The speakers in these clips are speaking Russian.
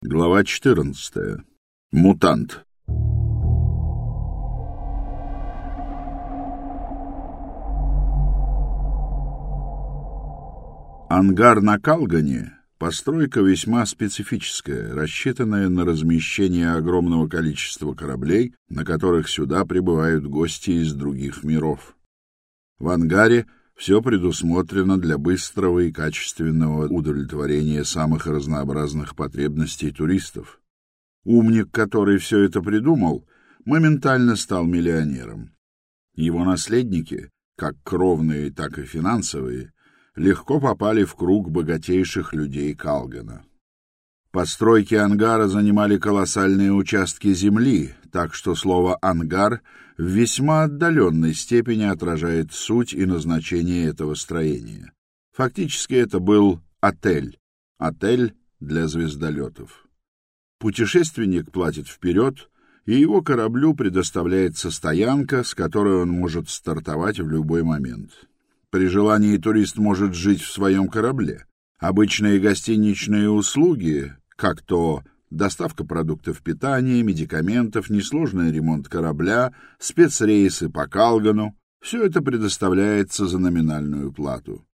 Глава 14. Мутант. Ангар на Калгане — постройка весьма специфическая, рассчитанная на размещение огромного количества кораблей, на которых сюда прибывают гости из других миров. В ангаре — все предусмотрено для быстрого и качественного удовлетворения самых разнообразных потребностей туристов. Умник, который все это придумал, моментально стал миллионером. Его наследники, как кровные, так и финансовые, легко попали в круг богатейших людей Калгана. Постройки ангара занимали колоссальные участки земли, так что слово «ангар» в весьма отдаленной степени отражает суть и назначение этого строения. Фактически это был отель. Отель для звездолетов. Путешественник платит вперед, и его кораблю предоставляется стоянка, с которой он может стартовать в любой момент. При желании турист может жить в своем корабле. Обычные гостиничные услуги, как то доставка продуктов питания, медикаментов, несложный ремонт корабля, спецрейсы по Калгану — все это предоставляется за номинальную плату.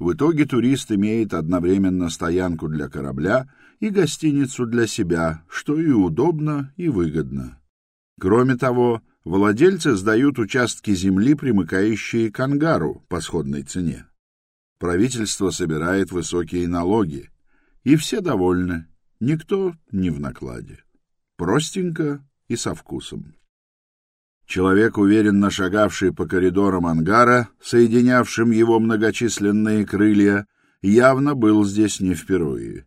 В итоге турист имеет одновременно стоянку для корабля и гостиницу для себя, что и удобно, и выгодно. Кроме того, владельцы сдают участки земли, примыкающие к ангару по сходной цене. Правительство собирает высокие налоги, и все довольны, Никто не в накладе. Простенько и со вкусом. Человек, уверенно шагавший по коридорам ангара, соединявшим его многочисленные крылья, явно был здесь не впервые.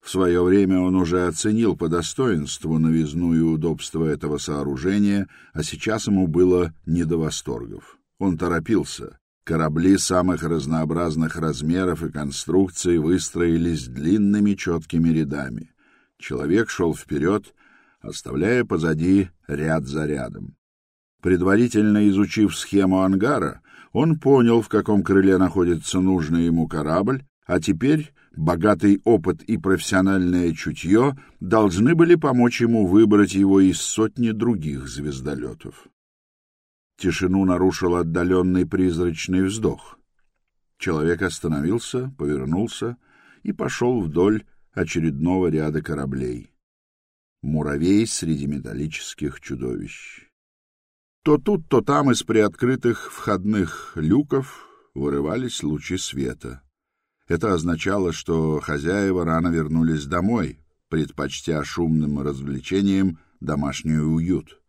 В свое время он уже оценил по достоинству новизну и удобство этого сооружения, а сейчас ему было не до восторгов. Он торопился. Корабли самых разнообразных размеров и конструкций выстроились длинными четкими рядами. Человек шел вперед, оставляя позади ряд за рядом. Предварительно изучив схему ангара, он понял, в каком крыле находится нужный ему корабль, а теперь богатый опыт и профессиональное чутье должны были помочь ему выбрать его из сотни других звездолетов. Тишину нарушил отдаленный призрачный вздох. Человек остановился, повернулся и пошел вдоль очередного ряда кораблей. Муравей среди металлических чудовищ. То тут, то там из приоткрытых входных люков вырывались лучи света. Это означало, что хозяева рано вернулись домой, предпочтя шумным развлечениям домашний уют.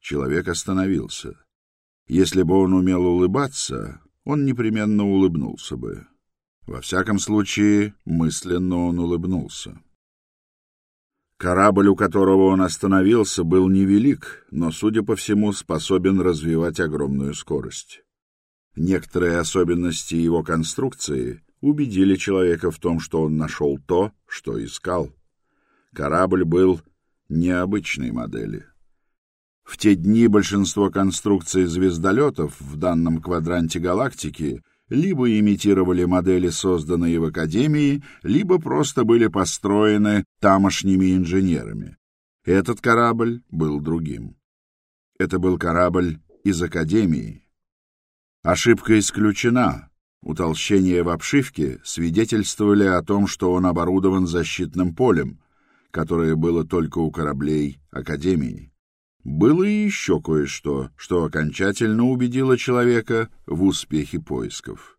Человек остановился. Если бы он умел улыбаться, он непременно улыбнулся бы. Во всяком случае, мысленно он улыбнулся. Корабль, у которого он остановился, был невелик, но, судя по всему, способен развивать огромную скорость. Некоторые особенности его конструкции убедили человека в том, что он нашел то, что искал. Корабль был необычной модели. В те дни большинство конструкций звездолетов в данном квадранте галактики либо имитировали модели, созданные в Академии, либо просто были построены тамошними инженерами. Этот корабль был другим. Это был корабль из Академии. Ошибка исключена. Утолщения в обшивке свидетельствовали о том, что он оборудован защитным полем, которое было только у кораблей Академии. Было и еще кое-что, что окончательно убедило человека в успехе поисков.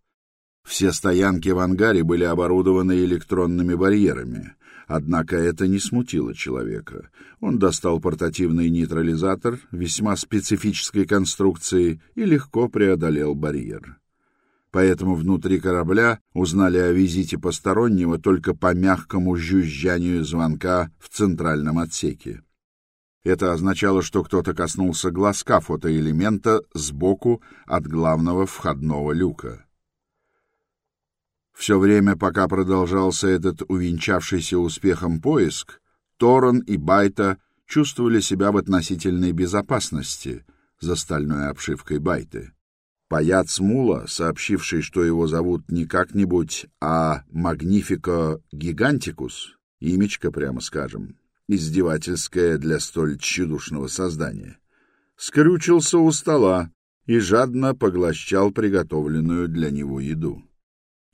Все стоянки в ангаре были оборудованы электронными барьерами, однако это не смутило человека. Он достал портативный нейтрализатор весьма специфической конструкции и легко преодолел барьер. Поэтому внутри корабля узнали о визите постороннего только по мягкому жужжанию звонка в центральном отсеке. Это означало, что кто-то коснулся глазка фотоэлемента сбоку от главного входного люка. Все время, пока продолжался этот увенчавшийся успехом поиск, Торон и Байта чувствовали себя в относительной безопасности за стальной обшивкой Байты. Паяц Мула, сообщивший, что его зовут не как-нибудь, а Магнифико Гигантикус, Имечко, прямо скажем, издевательское для столь тщедушного создания. Скрючился у стола и жадно поглощал приготовленную для него еду.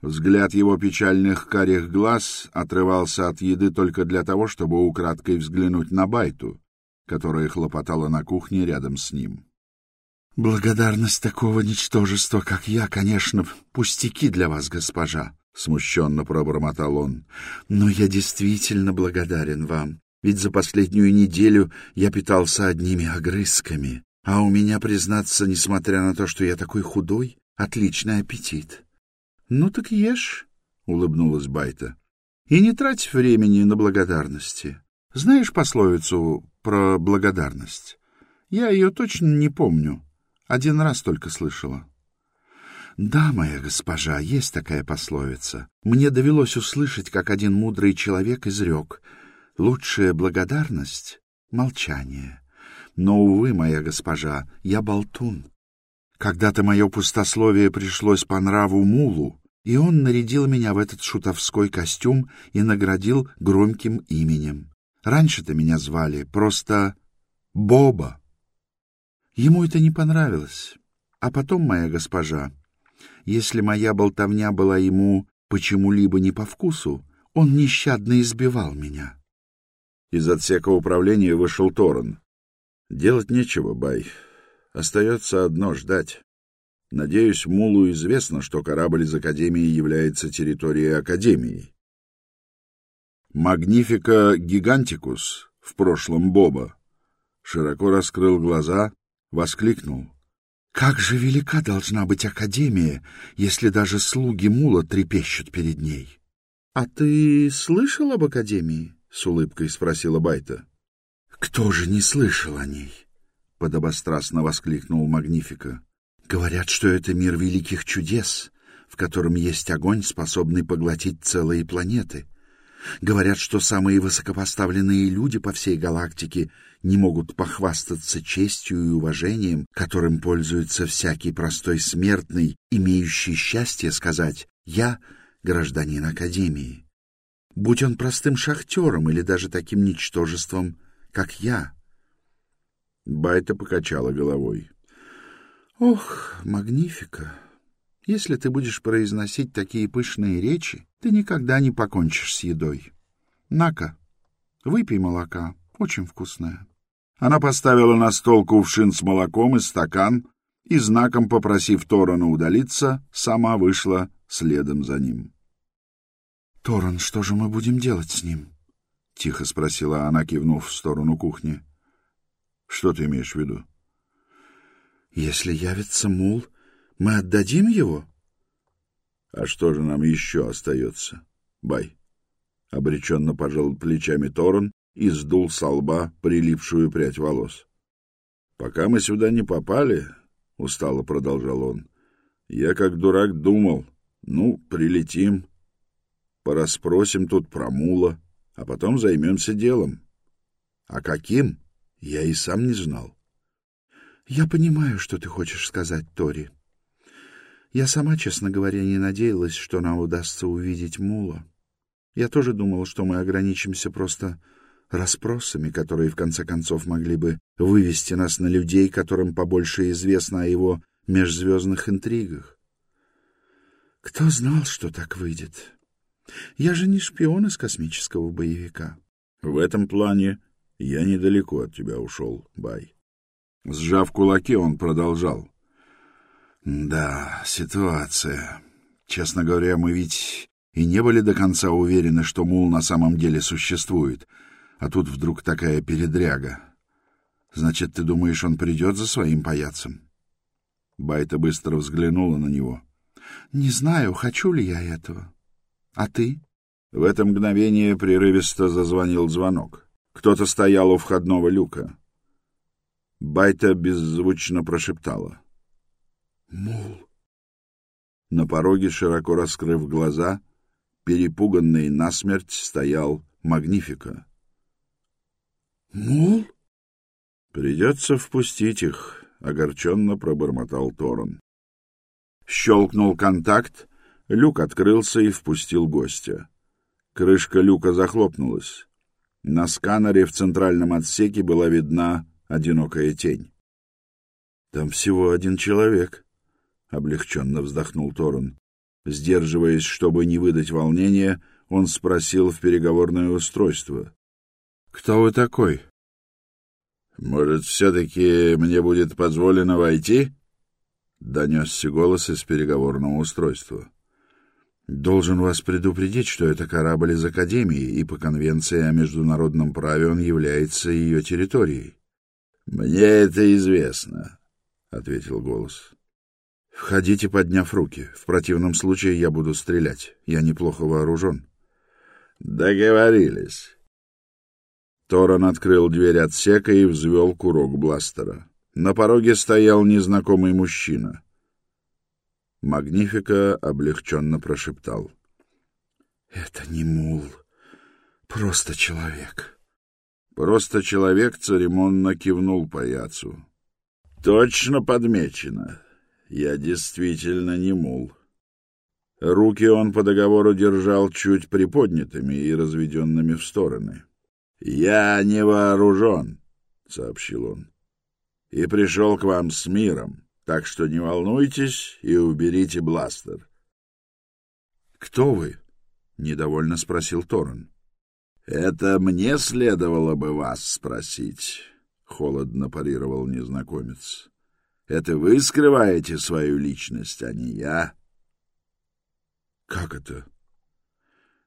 Взгляд его печальных карих глаз отрывался от еды только для того, чтобы украдкой взглянуть на Байту, которая хлопотала на кухне рядом с ним. «Благодарность такого ничтожества, как я, конечно, пустяки для вас, госпожа», — смущенно пробормотал он. «Но я действительно благодарен вам, ведь за последнюю неделю я питался одними огрызками, а у меня, признаться, несмотря на то, что я такой худой, отличный аппетит». «Ну так ешь», — улыбнулась Байта. «И не трать времени на благодарности. Знаешь пословицу про благодарность? Я ее точно не помню. Один раз только слышала». «Да, моя госпожа, есть такая пословица. Мне довелось услышать, как один мудрый человек изрек. Лучшая благодарность — молчание. Но, увы, моя госпожа, я болтун. Когда-то мое пустословие пришлось по нраву мулу, и он нарядил меня в этот шутовской костюм и наградил громким именем. Раньше-то меня звали просто Боба. Ему это не понравилось. А потом, моя госпожа, если моя болтовня была ему почему-либо не по вкусу, он нещадно избивал меня. Из отсека управления вышел Торрен. Делать нечего, Бай. Остается одно — ждать. Надеюсь, Мулу известно, что корабль из Академии является территорией Академии. Магнифика Гигантикус, в прошлом Боба, широко раскрыл глаза, воскликнул. «Как же велика должна быть Академия, если даже слуги Мула трепещут перед ней!» «А ты слышал об Академии?» — с улыбкой спросила Байта. «Кто же не слышал о ней?» — подобострастно воскликнул Магнифика. «Говорят, что это мир великих чудес, в котором есть огонь, способный поглотить целые планеты. Говорят, что самые высокопоставленные люди по всей галактике не могут похвастаться честью и уважением, которым пользуется всякий простой смертный, имеющий счастье сказать «Я гражданин Академии». Будь он простым шахтером или даже таким ничтожеством, как я. Байта покачала головой. Ох, магнифика! Если ты будешь произносить такие пышные речи, ты никогда не покончишь с едой. На-ка, выпей молока, очень вкусное. Она поставила на стол кувшин с молоком и стакан, и, знаком попросив Торана удалиться, сама вышла следом за ним. — Торан, что же мы будем делать с ним? — тихо спросила она, кивнув в сторону кухни. — Что ты имеешь в виду? — Если явится мул, мы отдадим его? — А что же нам еще остается, Бай? — обреченно пожал плечами Торан и сдул со лба прилипшую прядь волос. — Пока мы сюда не попали, — устало продолжал он, — я как дурак думал, ну, прилетим, пораспросим тут про мула, а потом займемся делом. А каким, я и сам не знал. — Я понимаю, что ты хочешь сказать, Тори, я сама, честно говоря, не надеялась, что нам удастся увидеть Мула. Я тоже думала, что мы ограничимся просто расспросами, которые в конце концов могли бы вывести нас на людей, которым побольше известно о его межзвездных интригах. Кто знал, что так выйдет? Я же не шпион из космического боевика. В этом плане я недалеко от тебя ушел, Бай. Сжав кулаки, он продолжал. Да, ситуация. Честно говоря, мы ведь и не были до конца уверены, что мул на самом деле существует, а тут вдруг такая передряга. Значит, ты думаешь, он придет за своим паяцем? Байта быстро взглянула на него. Не знаю, хочу ли я этого. А ты? В это мгновение прерывисто зазвонил звонок. Кто-то стоял у входного люка. Байта беззвучно прошептала — Мул. На пороге, широко раскрыв глаза, перепуганный насмерть стоял Магнифика. «Мул?» «Придется впустить их», — огорченно пробормотал Торон. Щелкнул контакт, люк открылся и впустил гостя. Крышка люка захлопнулась. На сканере в центральном отсеке была видна одинокая тень. Там всего один человек, облегченно вздохнул Торон. Сдерживаясь, чтобы не выдать волнения, он спросил в переговорное устройство: "Кто вы такой?" Может, все-таки мне будет позволено войти? Донесся голос из переговорного устройства. Должен вас предупредить, что это корабль из Академии, и по конвенции о международном праве он является ее территорией. Мне это известно, ответил голос. Входите, подняв руки. В противном случае я буду стрелять. Я неплохо вооружен. Договорились. Торон открыл дверь отсека и взвел курок бластера. На пороге стоял незнакомый мужчина. Магнифика облегченно прошептал. — Это не мул, просто человек. Просто человек церемонно кивнул паяцу. — Точно подмечено. Я действительно не мул. Руки он по договору держал чуть приподнятыми и разведенными в стороны. — «Я не вооружен», — сообщил он, — «и пришел к вам с миром, так что не волнуйтесь и уберите бластер». «Кто вы?» — недовольно спросил Торрен. «Это мне следовало бы вас спросить», — холодно парировал незнакомец. «Это вы скрываете свою личность, а не я». «Как это?»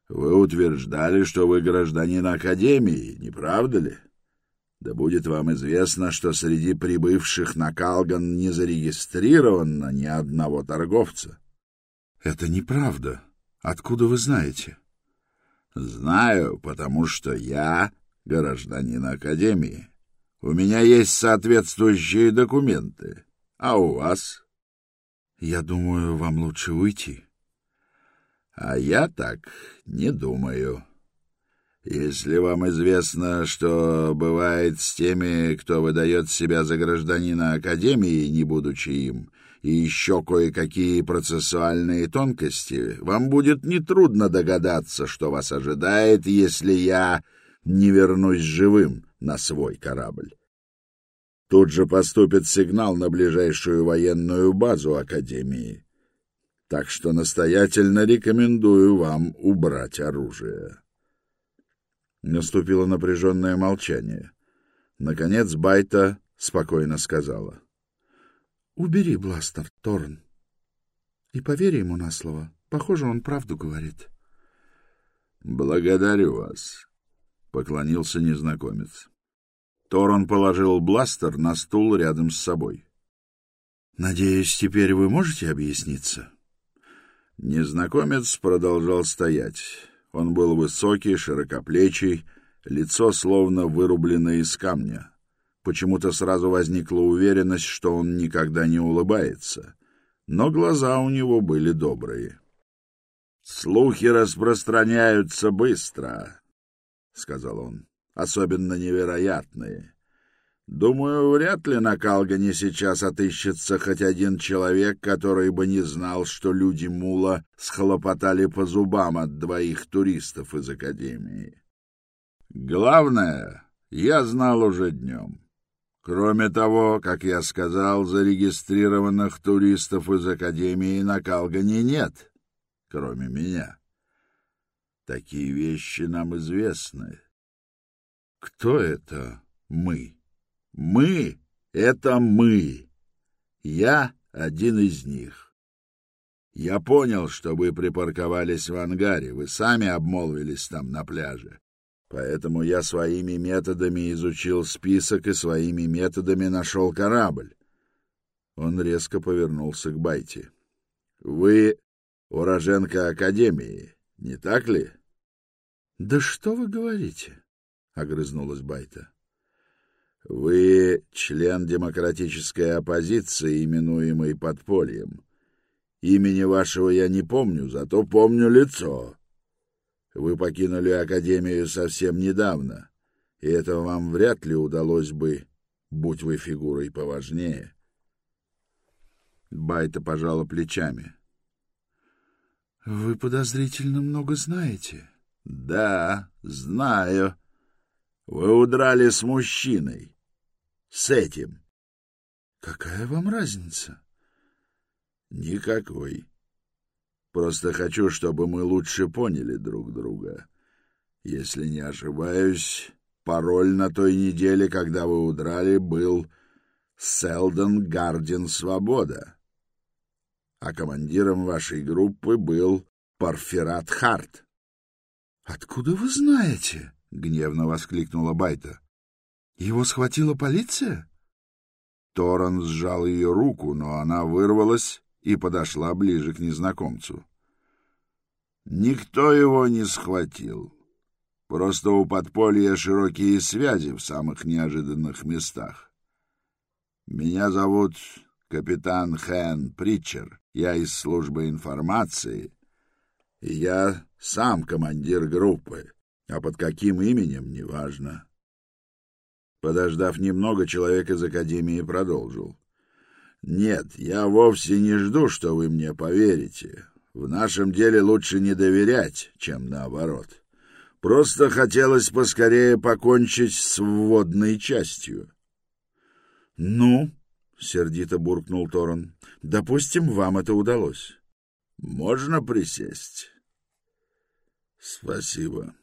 Вы утверждали, что вы гражданин Академии, не правда ли? Да будет вам известно, что среди прибывших на Калган не зарегистрировано ни одного торговца. — Это неправда. Откуда вы знаете? — Знаю, потому что я гражданин Академии. У меня есть соответствующие документы. А у вас? — Я думаю, вам лучше уйти. — а я так не думаю. Если вам известно, что бывает с теми, кто выдает себя за гражданина Академии, не будучи им, и еще кое-какие процессуальные тонкости, вам будет нетрудно догадаться, что вас ожидает, если я не вернусь живым на свой корабль. Тут же поступит сигнал на ближайшую военную базу Академии так что настоятельно рекомендую вам убрать оружие. Наступило напряженное молчание. Наконец Байта спокойно сказала. — Убери бластер, Торн. И поверь ему на слово. Похоже, он правду говорит. — Благодарю вас, — поклонился незнакомец. Торн положил бластер на стул рядом с собой. — Надеюсь, теперь вы можете объясниться? — Незнакомец продолжал стоять. Он был высокий, широкоплечий, лицо словно вырубленное из камня. Почему-то сразу возникла уверенность, что он никогда не улыбается. Но глаза у него были добрые. «Слухи распространяются быстро», — сказал он, — «особенно невероятные. Думаю, вряд ли на Калгане сейчас отыщется хоть один человек, который бы не знал, что люди Мула схлопотали по зубам от двоих туристов из Академии. Главное, я знал уже днем. Кроме того, как я сказал, зарегистрированных туристов из Академии на Калгане нет, кроме меня. Такие вещи нам известны. Кто это мы? Мы — это мы. Я один из них. Я понял, что вы припарковались в ангаре, вы сами обмолвились там на пляже. Поэтому я своими методами изучил список и своими методами нашел корабль. Он резко повернулся к Байте. Вы уроженка Академии, не так ли? — Да что вы говорите? — огрызнулась Байта. Вы член демократической оппозиции, именуемой подпольем. Имени вашего я не помню, зато помню лицо. Вы покинули Академию совсем недавно, и это вам вряд ли удалось бы, будь вы фигурой поважнее. Байта пожала плечами. — Вы подозрительно много знаете, — Да, знаю. Вы удрали с мужчиной. С этим. — Какая вам разница? — Никакой. Просто хочу, чтобы мы лучше поняли друг друга. Если не ошибаюсь, пароль на той неделе, когда вы удрали, был «Селдон Гарден Свобода». А командиром вашей группы был Парфират Харт. — Откуда вы знаете? — гневно воскликнула Байта. — Его схватила полиция? Торрен сжал ее руку, но она вырвалась и подошла ближе к незнакомцу. Никто его не схватил. Просто у подполья широкие связи в самых неожиданных местах. Меня зовут капитан Хэн Притчер. Я из службы информации, и я сам командир группы, а под каким именем — неважно. Подождав немного, человек из Академии продолжил. «Нет, я вовсе не жду, что вы мне поверите. В нашем деле лучше не доверять, чем наоборот. Просто хотелось поскорее покончить с вводной частью. — Ну, — сердито буркнул Торон, — допустим, вам это удалось. — Можно присесть? — Спасибо.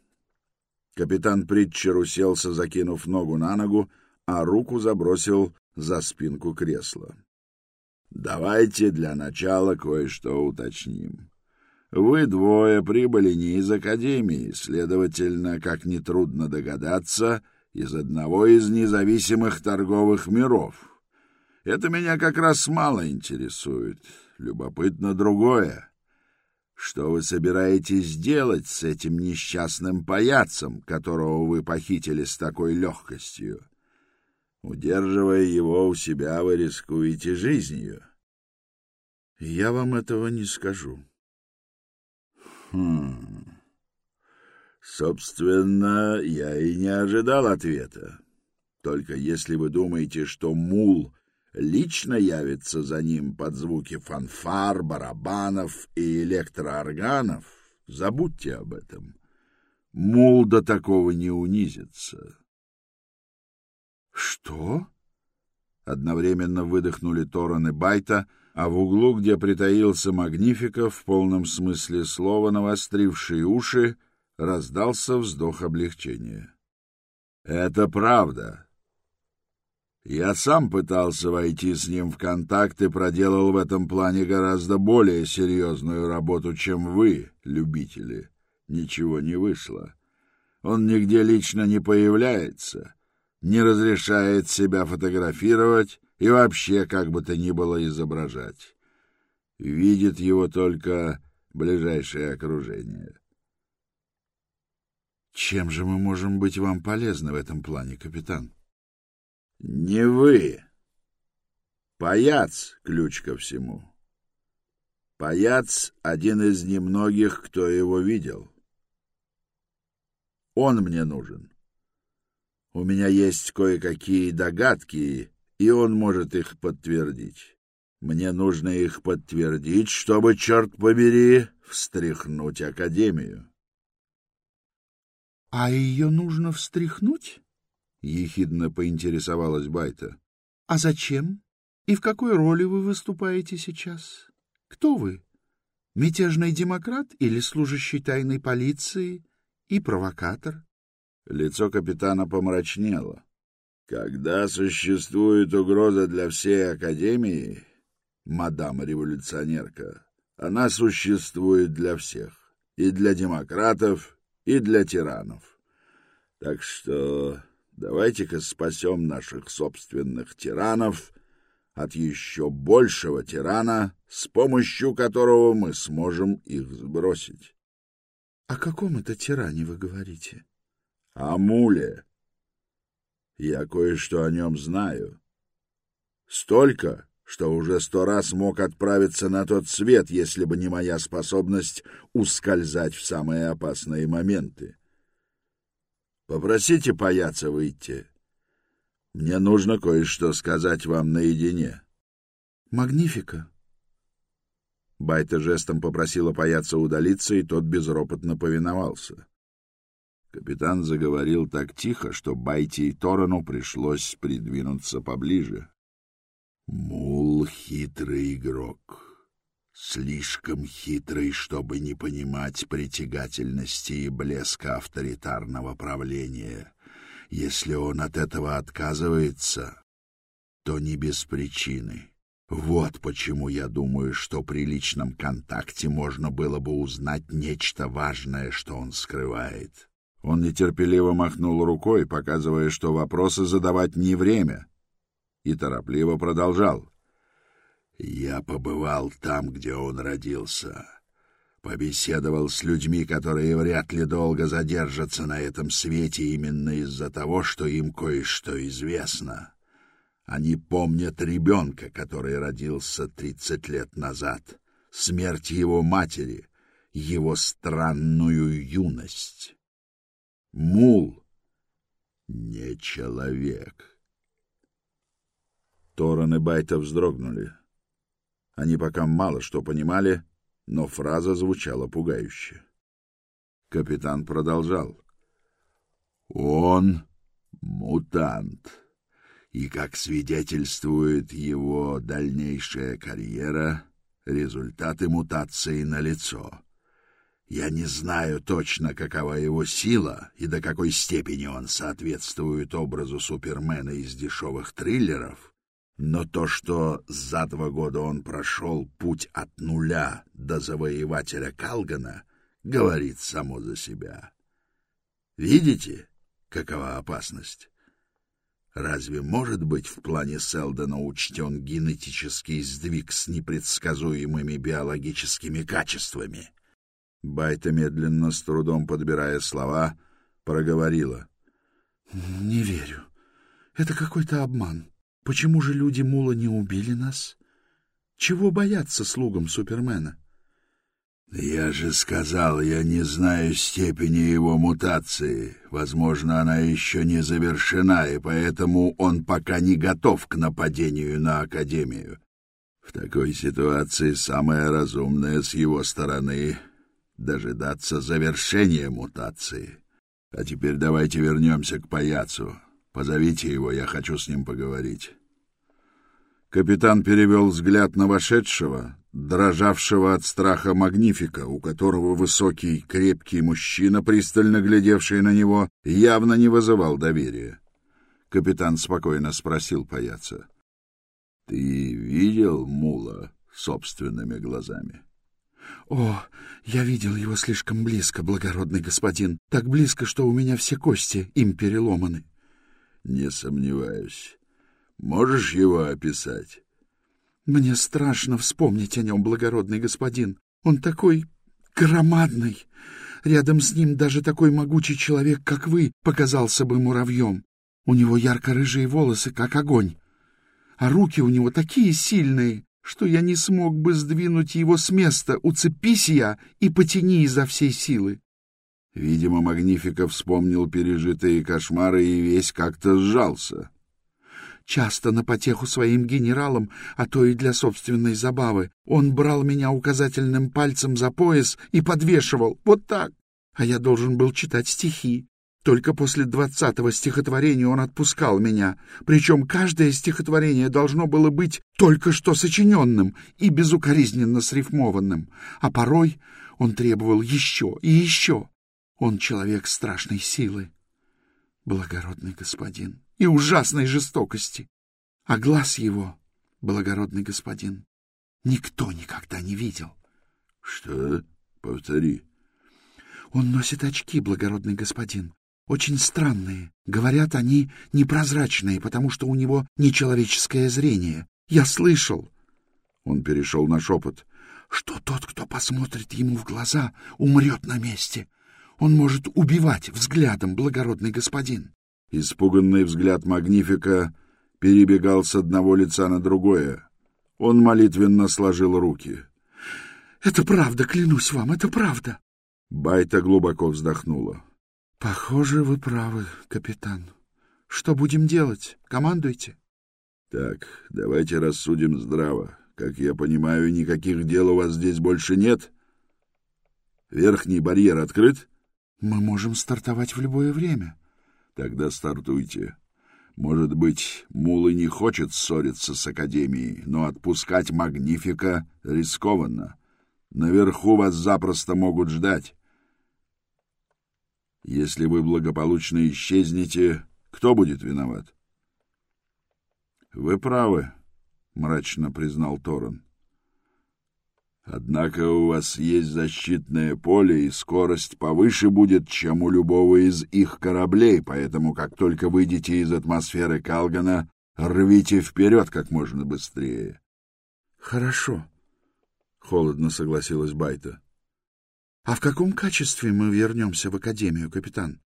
Капитан Притчер уселся, закинув ногу на ногу, а руку забросил за спинку кресла. — Давайте для начала кое-что уточним. Вы двое прибыли не из Академии, следовательно, как нетрудно догадаться, из одного из независимых торговых миров. Это меня как раз мало интересует. Любопытно другое. Что вы собираетесь делать с этим несчастным паяцем, которого вы похитили с такой легкостью? Удерживая его у себя, вы рискуете жизнью. Я вам этого не скажу. Хм. Собственно, я и не ожидал ответа. Только если вы думаете, что мул лично явится за ним под звуки фанфар, барабанов и электроорганов, забудьте об этом. Мул до такого не унизится. Что? Одновременно выдохнули Торан и Байта — а в углу, где притаился Магнифика, в полном смысле слова навостривший уши, раздался вздох облегчения. «Это правда. Я сам пытался войти с ним в контакт и проделал в этом плане гораздо более серьезную работу, чем вы, любители. Ничего не вышло. Он нигде лично не появляется, не разрешает себя фотографировать, и вообще как бы то ни было изображать. Видит его только ближайшее окружение. Чем же мы можем быть вам полезны в этом плане, капитан? Не вы. Паяц — ключ ко всему. Паяц — один из немногих, кто его видел. Он мне нужен. У меня есть кое-какие догадки, и он может их подтвердить. Мне нужно их подтвердить, чтобы, черт побери, встряхнуть Академию. — А ее нужно встряхнуть? — ехидно поинтересовалась Байта. — А зачем? И в какой роли вы выступаете сейчас? Кто вы? Мятежный демократ или служащий тайной полиции и провокатор? Лицо капитана помрачнело. Когда существует угроза для всей Академии, мадам-революционерка, она существует для всех, и для демократов, и для тиранов. Так что давайте-ка спасем наших собственных тиранов от еще большего тирана, с помощью которого мы сможем их сбросить. — О каком это тиране вы говорите? — О муле. Я кое-что о нем знаю. Столько, что уже сто раз мог отправиться на тот свет, если бы не моя способность ускользать в самые опасные моменты. Попросите паяца выйти. Мне нужно кое-что сказать вам наедине. Магнифика. Байта жестом попросила паяца удалиться, и тот безропотно повиновался. Капитан заговорил так тихо, что Байте и Торану пришлось придвинуться поближе. Мул — хитрый игрок. Слишком хитрый, чтобы не понимать притягательности и блеска авторитарного правления. Если он от этого отказывается, то не без причины. Вот почему я думаю, что при личном контакте можно было бы узнать нечто важное, что он скрывает. Он нетерпеливо махнул рукой, показывая, что вопросы задавать не время, и торопливо продолжал. «Я побывал там, где он родился, побеседовал с людьми, которые вряд ли долго задержатся на этом свете именно из-за того, что им кое-что известно. Они помнят ребенка, который родился тридцать лет назад, смерть его матери, его странную юность». Мул не человек. Торан и Байта вздрогнули. Они пока мало что понимали, но фраза звучала пугающе. Капитан продолжал. Он мутант, и, как свидетельствует его дальнейшая карьера, результаты мутации налицо. Я не знаю точно, какова его сила и до какой степени он соответствует образу Супермена из дешевых триллеров, но то, что за два года он прошел путь от нуля до завоевателя Калгана, говорит само за себя. Видите, какова опасность? Разве может быть в плане Селдона учтен генетический сдвиг с непредсказуемыми биологическими качествами? — Байта, медленно, с трудом подбирая слова, проговорила. — Не верю. Это какой-то обман. Почему же люди Мула не убили нас? Чего бояться слугам Супермена? — Я же сказал, я не знаю степени его мутации. Возможно, она еще не завершена, и поэтому он пока не готов к нападению на Академию. В такой ситуации самое разумное с его стороны дожидаться завершения мутации. А теперь давайте вернемся к паяцу. Позовите его, я хочу с ним поговорить. Капитан перевел взгляд на вошедшего, дрожавшего от страха магнифика, у которого высокий, крепкий мужчина, пристально глядевший на него, явно не вызывал доверия. Капитан спокойно спросил паяца. — Ты видел мула собственными глазами? — «О, я видел его слишком близко, благородный господин, так близко, что у меня все кости им переломаны». «Не сомневаюсь. Можешь его описать?» «Мне страшно вспомнить о нем, благородный господин. Он такой громадный. Рядом с ним даже такой могучий человек, как вы, показался бы муравьем. У него ярко-рыжие волосы, как огонь. А руки у него такие сильные, что я не смог бы сдвинуть его с места, уцепись я и потяни изо всей силы. Видимо, Магнифика вспомнил пережитые кошмары и весь как-то сжался. Часто на потеху своим генералам, а то и для собственной забавы, он брал меня указательным пальцем за пояс и подвешивал, вот так. А я должен был читать стихи, только после двадцатого стихотворения он отпускал меня, причем каждое стихотворение должно было быть только что сочиненным и безукоризненно срифмованным, а порой он требовал еще и еще. Он человек страшной силы, благородный господин, и ужасной жестокости. А глаз его, благородный господин, никто никогда не видел. — Что? Повтори. — Он носит очки, благородный господин, очень странные. Говорят, они непрозрачные, потому что у него нечеловеческое зрение. Я слышал. Он перешел на шепот. Что тот, кто посмотрит ему в глаза, умрет на месте. Он может убивать взглядом, благородный господин. Испуганный взгляд Магнифика перебегал с одного лица на другое. Он молитвенно сложил руки. — Это правда, клянусь вам, это правда. Байта глубоко вздохнула. — Похоже, вы правы, капитан. Что будем делать? Командуйте. — Так, давайте рассудим здраво. Как я понимаю, никаких дел у вас здесь больше нет? Верхний барьер открыт? Мы можем стартовать в любое время. Тогда стартуйте. Может быть, Мулы не хочет ссориться с Академией, но отпускать Магнифика рискованно. Наверху вас запросто могут ждать. Если вы благополучно исчезнете, кто будет виноват? — Вы правы, — мрачно признал Торрен. Однако у вас есть защитное поле, и скорость повыше будет, чем у любого из их кораблей, поэтому как только выйдете из атмосферы Калгана, рвите вперед как можно быстрее. — Хорошо, — холодно согласилась Байта. — А в каком качестве мы вернемся в Академию, капитан?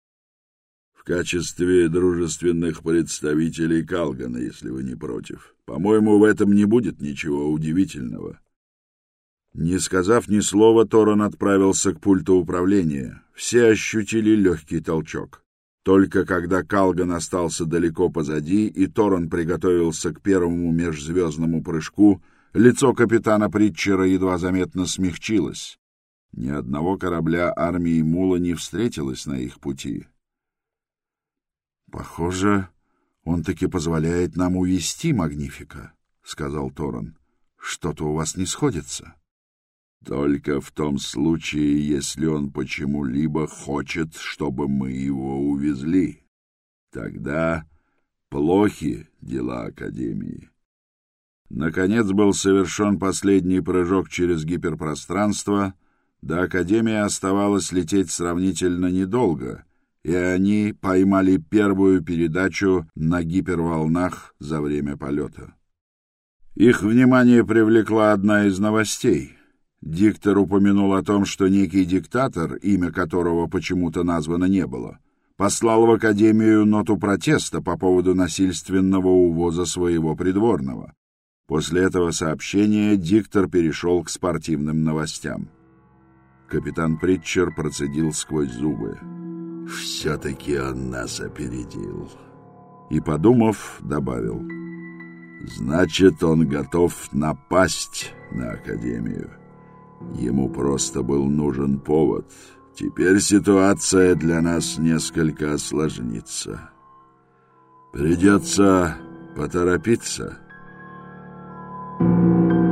— В качестве дружественных представителей Калгана, если вы не против. По-моему, в этом не будет ничего удивительного. — не сказав ни слова, Торон отправился к пульту управления. Все ощутили легкий толчок. Только когда Калган остался далеко позади, и Торон приготовился к первому межзвездному прыжку, лицо капитана Притчера едва заметно смягчилось. Ни одного корабля армии Мула не встретилось на их пути. «Похоже, он таки позволяет нам увести Магнифика», — сказал Торон. «Что-то у вас не сходится». Только в том случае, если он почему-либо хочет, чтобы мы его увезли. Тогда плохи дела Академии. Наконец был совершен последний прыжок через гиперпространство, до Академии оставалось лететь сравнительно недолго, и они поймали первую передачу на гиперволнах за время полета. Их внимание привлекла одна из новостей — Диктор упомянул о том, что некий диктатор, имя которого почему-то названо не было, послал в Академию ноту протеста по поводу насильственного увоза своего придворного. После этого сообщения диктор перешел к спортивным новостям. Капитан Притчер процедил сквозь зубы. «Все-таки он нас опередил». И, подумав, добавил. «Значит, он готов напасть на Академию». Ему просто был нужен повод. Теперь ситуация для нас несколько осложнится. Придется поторопиться. Thank you.